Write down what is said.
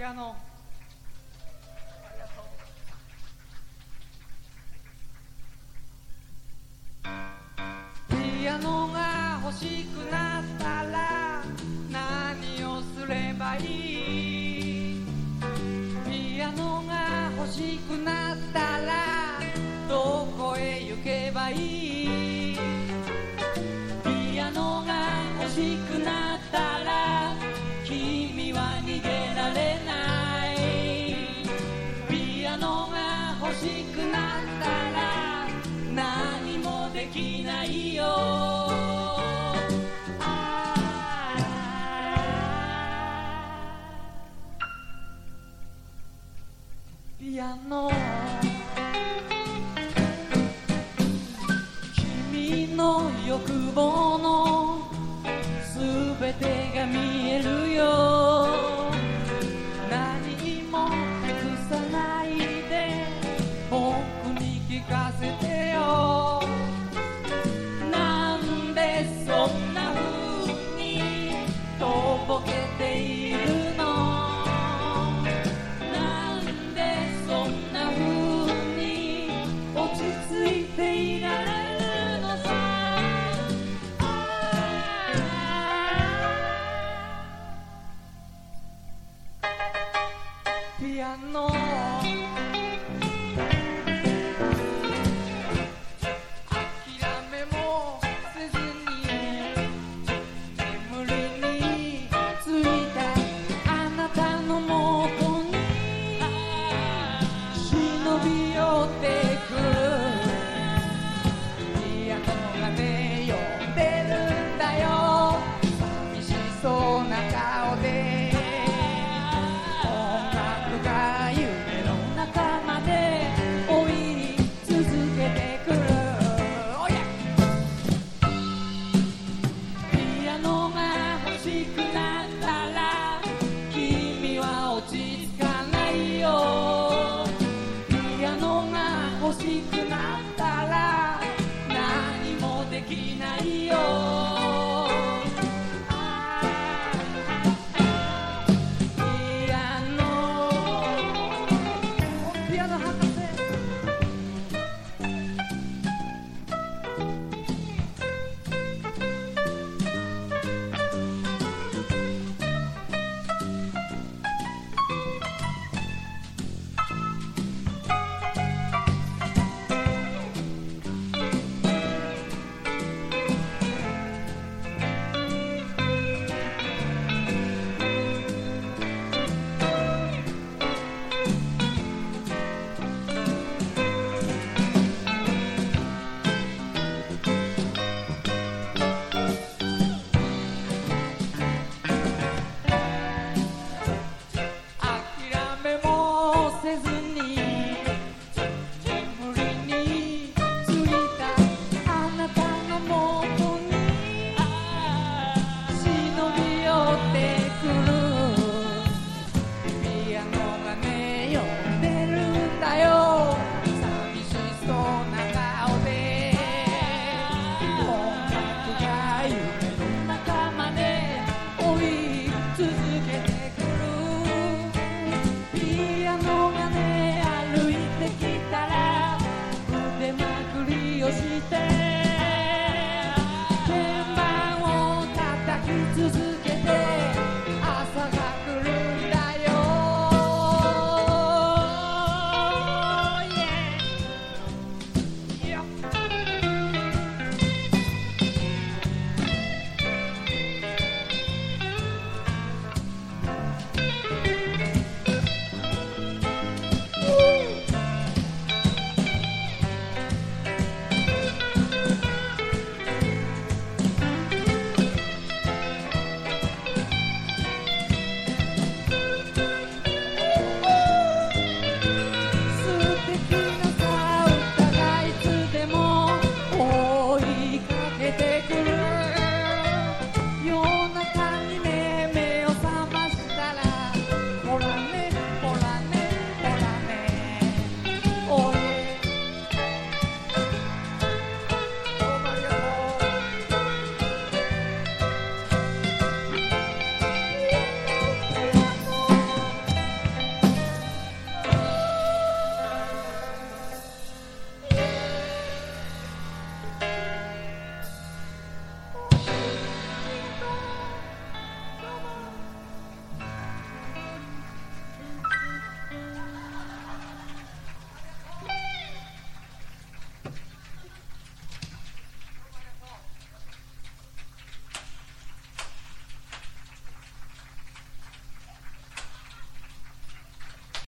ピアノ。ありがとうピアノが欲しくなったら何をすればいい？ピアノが欲しくなったらどこへ行けばいい？ピアノが欲しくなったらないよ」ピアノ。君の欲望のすべてが見えるよ。piano.